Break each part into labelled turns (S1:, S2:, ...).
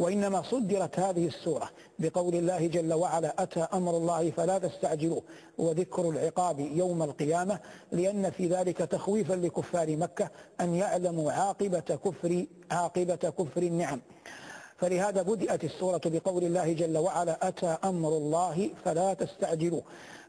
S1: وإنما صدرت هذه السورة بقول الله جل وعلا أتى أمر الله فلا تستعجلوه وذكر العقاب يوم القيامة لأن في ذلك تخويفا لكفار مكة أن يعلموا عاقبة كفر عاقبة كفر النعم. فلهذا بدأت السورة بقول الله جل وعلا أتى أمر الله فلا تستعجلوه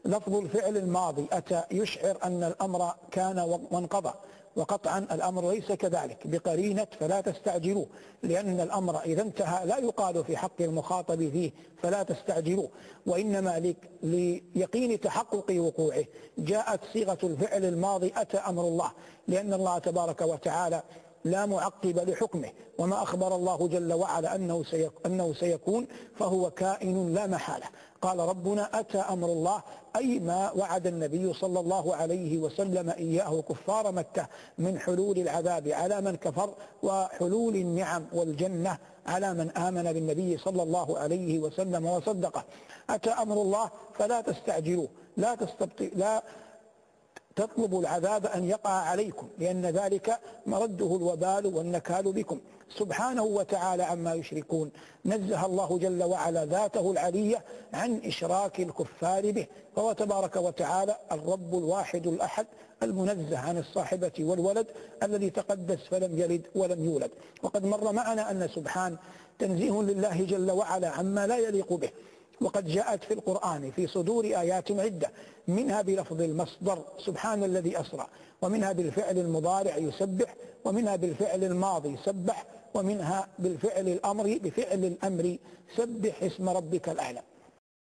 S1: لفظ الفعل الماضي أتى يشعر أن الأمر كان وانقضى وقطعا الأمر ليس كذلك بقرينة فلا تستعجلوه لأن الأمر إذا انتهى لا يقال في حق المخاطب فيه فلا تستعجلوه وإنما ليقين تحقق وقوعه جاءت صيغة الفعل الماضي أتى أمر الله لأن الله تبارك وتعالى لا معقب لحكمه. وما أخبر الله جل وعلا أنه, أنه سيكون فهو كائن لا محالة. قال ربنا أتى أمر الله أي ما وعد النبي صلى الله عليه وسلم إياه كفار مكة من حلول العذاب على من كفر وحلول النعم والجنة على من آمن بالنبي صلى الله عليه وسلم وصدقه. أتى أمر الله فلا تستعجلوه لا تستبطئ لا تطلب العذاب أن يقع عليكم لأن ذلك مرده الوبال والنكال بكم. سبحانه وتعالى عما يشركون. نزه الله جل وعلا ذاته العلية عن إشراك الكفار به. فهو تبارك وتعالى الرب الواحد الأحد المنزه عن الصاحبة والولد الذي تقدس فلم يلد ولم يولد. وقد مر معنا أن سبحان تنزيه لله جل وعلا عما لا يليق به. وقد جاءت في القرآن في صدور آيات عدة. منها بلفظ المصدر سبحان الذي أسرع ومنها بالفعل المضارع يسبح ومنها بالفعل الماضي سبح ومنها بالفعل الأمر بفعل الأمر سبح اسم ربك الأعلى.